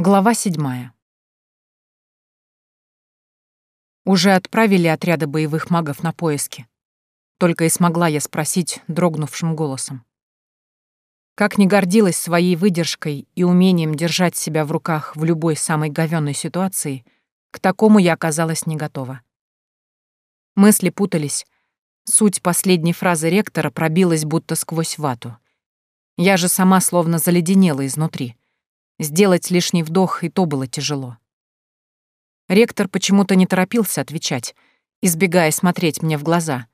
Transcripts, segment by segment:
Глава седьмая. Уже отправили отряды боевых магов на поиски. Только и смогла я спросить дрогнувшим голосом. Как не гордилась своей выдержкой и умением держать себя в руках в любой самой говённой ситуации, к такому я оказалась не готова. Мысли путались. Суть последней фразы ректора пробилась будто сквозь вату. Я же сама словно заледенела изнутри. Сделать лишний вдох и то было тяжело. Ректор почему-то не торопился отвечать, избегая смотреть мне в глаза,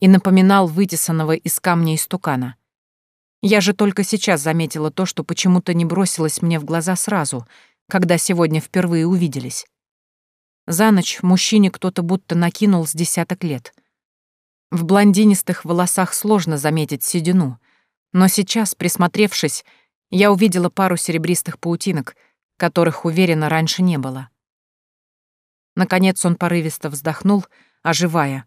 и напоминал вытесанного из камня истукана. Я же только сейчас заметила то, что почему-то не бросилось мне в глаза сразу, когда сегодня впервые увиделись. За ночь мужчине кто-то будто накинул с десяток лет. В блондинистых волосах сложно заметить седину, но сейчас, присмотревшись, я увидела пару серебристых паутинок, которых, уверенно, раньше не было. Наконец он порывисто вздохнул, оживая,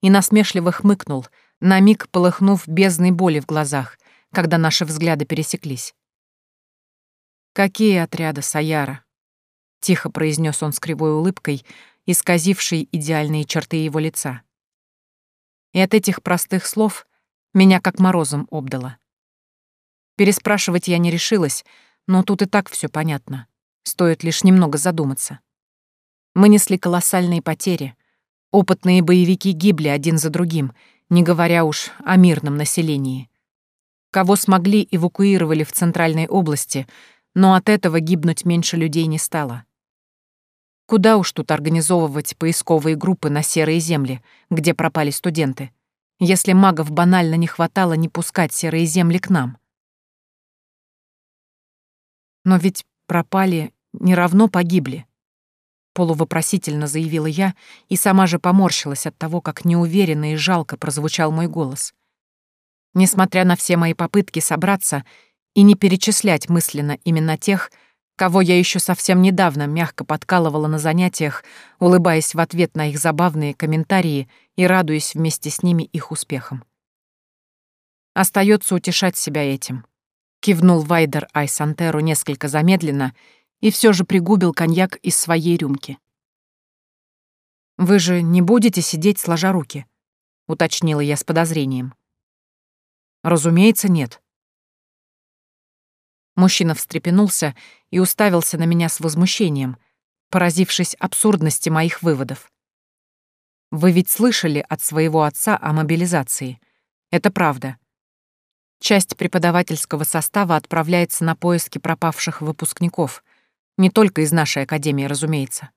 и насмешливо хмыкнул, на миг полыхнув бездной боли в глазах, когда наши взгляды пересеклись. «Какие отряды, Саяра?» — тихо произнес он с кривой улыбкой, исказившей идеальные черты его лица. И от этих простых слов меня как морозом обдало. Переспрашивать я не решилась, но тут и так все понятно. Стоит лишь немного задуматься. Мы несли колоссальные потери. Опытные боевики гибли один за другим, не говоря уж о мирном населении. Кого смогли, эвакуировали в центральной области, но от этого гибнуть меньше людей не стало. Куда уж тут организовывать поисковые группы на серые земли, где пропали студенты, если магов банально не хватало не пускать серые земли к нам? Но ведь пропали не равно погибли. Полувопросительно заявила я и сама же поморщилась от того, как неуверенно и жалко прозвучал мой голос. Несмотря на все мои попытки собраться и не перечислять мысленно именно тех, кого я еще совсем недавно мягко подкалывала на занятиях, улыбаясь в ответ на их забавные комментарии и радуясь вместе с ними их успехам. Остается утешать себя этим. Кивнул Вайдер Айсантеру несколько замедленно и все же пригубил коньяк из своей рюмки. «Вы же не будете сидеть сложа руки?» — уточнила я с подозрением. «Разумеется, нет». Мужчина встрепенулся и уставился на меня с возмущением, поразившись абсурдности моих выводов. «Вы ведь слышали от своего отца о мобилизации. Это правда. Часть преподавательского состава отправляется на поиски пропавших выпускников. Не только из нашей академии, разумеется.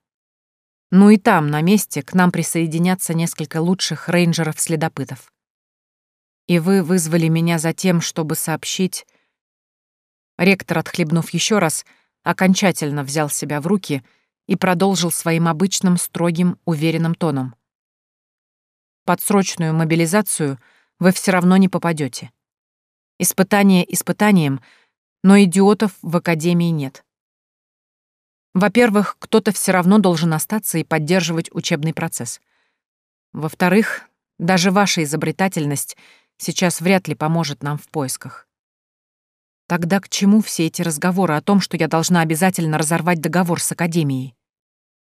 Ну и там, на месте, к нам присоединятся несколько лучших рейнджеров-следопытов. И вы вызвали меня за тем, чтобы сообщить... Ректор, отхлебнув еще раз, окончательно взял себя в руки и продолжил своим обычным, строгим, уверенным тоном. Под срочную мобилизацию вы все равно не попадете. Испытание испытанием, но идиотов в академии нет. Во-первых, кто-то все равно должен остаться и поддерживать учебный процесс. Во-вторых, даже ваша изобретательность сейчас вряд ли поможет нам в поисках. Тогда к чему все эти разговоры о том, что я должна обязательно разорвать договор с Академией?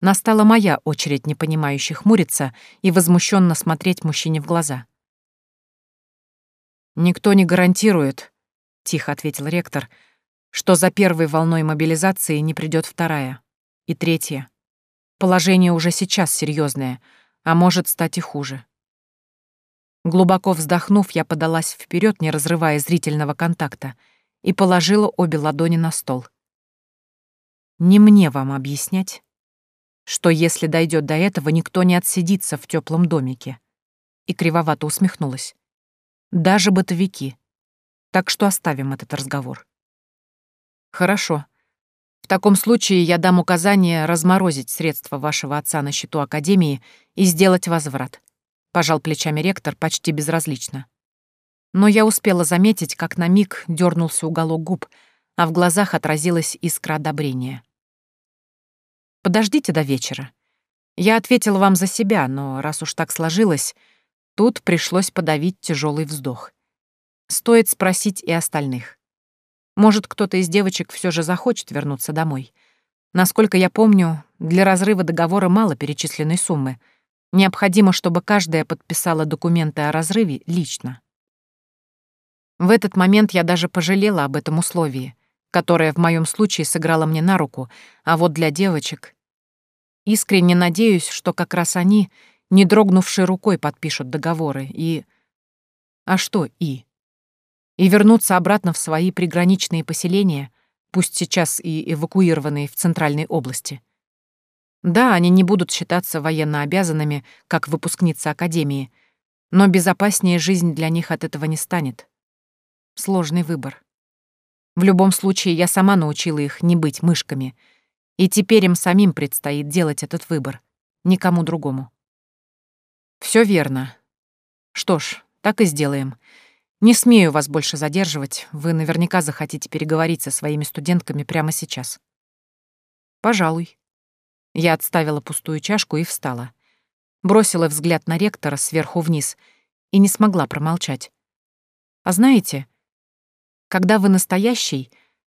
Настала моя очередь непонимающе хмуриться и возмущенно смотреть мужчине в глаза. «Никто не гарантирует», — тихо ответил ректор, «что за первой волной мобилизации не придет вторая. И третья. Положение уже сейчас серьезное, а может стать и хуже». Глубоко вздохнув, я подалась вперед, не разрывая зрительного контакта, и положила обе ладони на стол. «Не мне вам объяснять, что если дойдет до этого, никто не отсидится в теплом домике». И кривовато усмехнулась даже бытовики. Так что оставим этот разговор. Хорошо. В таком случае я дам указание разморозить средства вашего отца на счету Академии и сделать возврат. Пожал плечами ректор почти безразлично. Но я успела заметить, как на миг дернулся уголок губ, а в глазах отразилась искра одобрения. «Подождите до вечера. Я ответила вам за себя, но раз уж так сложилось, Тут пришлось подавить тяжелый вздох. Стоит спросить и остальных. Может, кто-то из девочек все же захочет вернуться домой. Насколько я помню, для разрыва договора мало перечисленной суммы. Необходимо, чтобы каждая подписала документы о разрыве лично. В этот момент я даже пожалела об этом условии, которое в моем случае сыграло мне на руку, а вот для девочек... Искренне надеюсь, что как раз они, не дрогнувшей рукой, подпишут договоры и... А что «и»? И вернуться обратно в свои приграничные поселения, пусть сейчас и эвакуированные в Центральной области. Да, они не будут считаться военно обязанными, как выпускницы Академии, но безопаснее жизнь для них от этого не станет. Сложный выбор. В любом случае, я сама научила их не быть мышками, и теперь им самим предстоит делать этот выбор, никому другому. Все верно. Что ж, так и сделаем. Не смею вас больше задерживать, вы наверняка захотите переговорить со своими студентками прямо сейчас. Пожалуй. Я отставила пустую чашку и встала. Бросила взгляд на ректора сверху вниз и не смогла промолчать. А знаете, когда вы настоящий,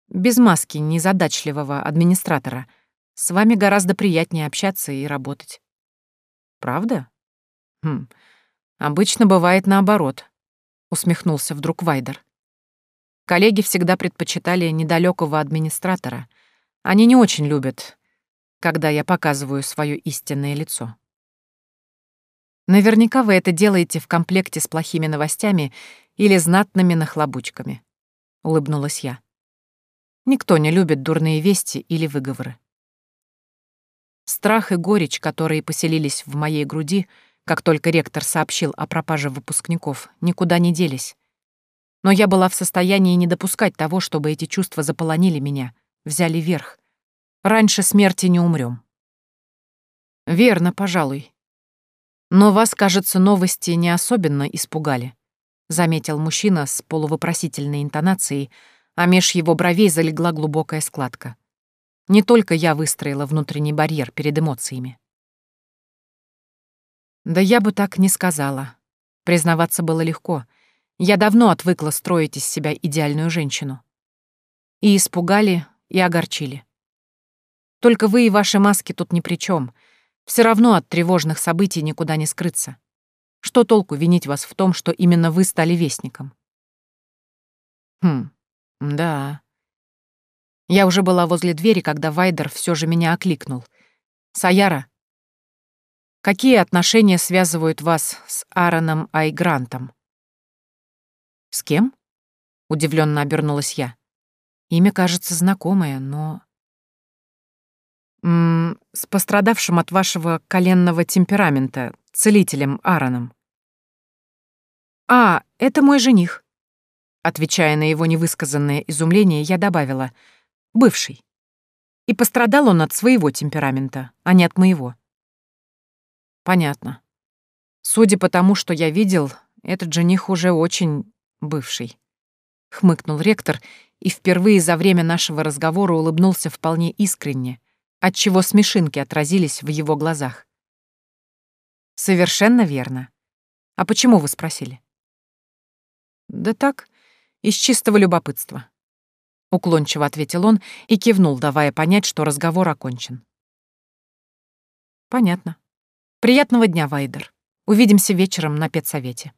без маски незадачливого администратора, с вами гораздо приятнее общаться и работать. Правда? Хм, Обычно бывает наоборот, усмехнулся вдруг Вайдер. Коллеги всегда предпочитали недалекого администратора. Они не очень любят, когда я показываю свое истинное лицо. Наверняка вы это делаете в комплекте с плохими новостями или знатными нахлобучками, улыбнулась я. Никто не любит дурные вести или выговоры. Страх и горечь, которые поселились в моей груди, — как только ректор сообщил о пропаже выпускников, никуда не делись. Но я была в состоянии не допускать того, чтобы эти чувства заполонили меня, взяли верх. Раньше смерти не умрем. Верно, пожалуй. Но вас, кажется, новости не особенно испугали, заметил мужчина с полувопросительной интонацией, а меж его бровей залегла глубокая складка. Не только я выстроила внутренний барьер перед эмоциями. Да я бы так не сказала. Признаваться было легко. Я давно отвыкла строить из себя идеальную женщину. И испугали, и огорчили. Только вы и ваши маски тут ни при чем. Все равно от тревожных событий никуда не скрыться. Что толку винить вас в том, что именно вы стали вестником? Хм, да. Я уже была возле двери, когда Вайдер все же меня окликнул. «Саяра, Какие отношения связывают вас с Аароном Айгрантом? С кем? Удивленно обернулась я. Имя кажется знакомое, но... М -м, с пострадавшим от вашего коленного темперамента, целителем Аароном. А, это мой жених. Отвечая на его невысказанное изумление, я добавила «бывший». И пострадал он от своего темперамента, а не от моего. Понятно. Судя по тому, что я видел, этот жених уже очень бывший. Хмыкнул ректор и впервые за время нашего разговора улыбнулся вполне искренне, отчего смешинки отразились в его глазах. Совершенно верно. А почему вы спросили? Да так, из чистого любопытства. Уклончиво ответил он и кивнул, давая понять, что разговор окончен. Понятно. Приятного дня, Вайдер. Увидимся вечером на педсовете.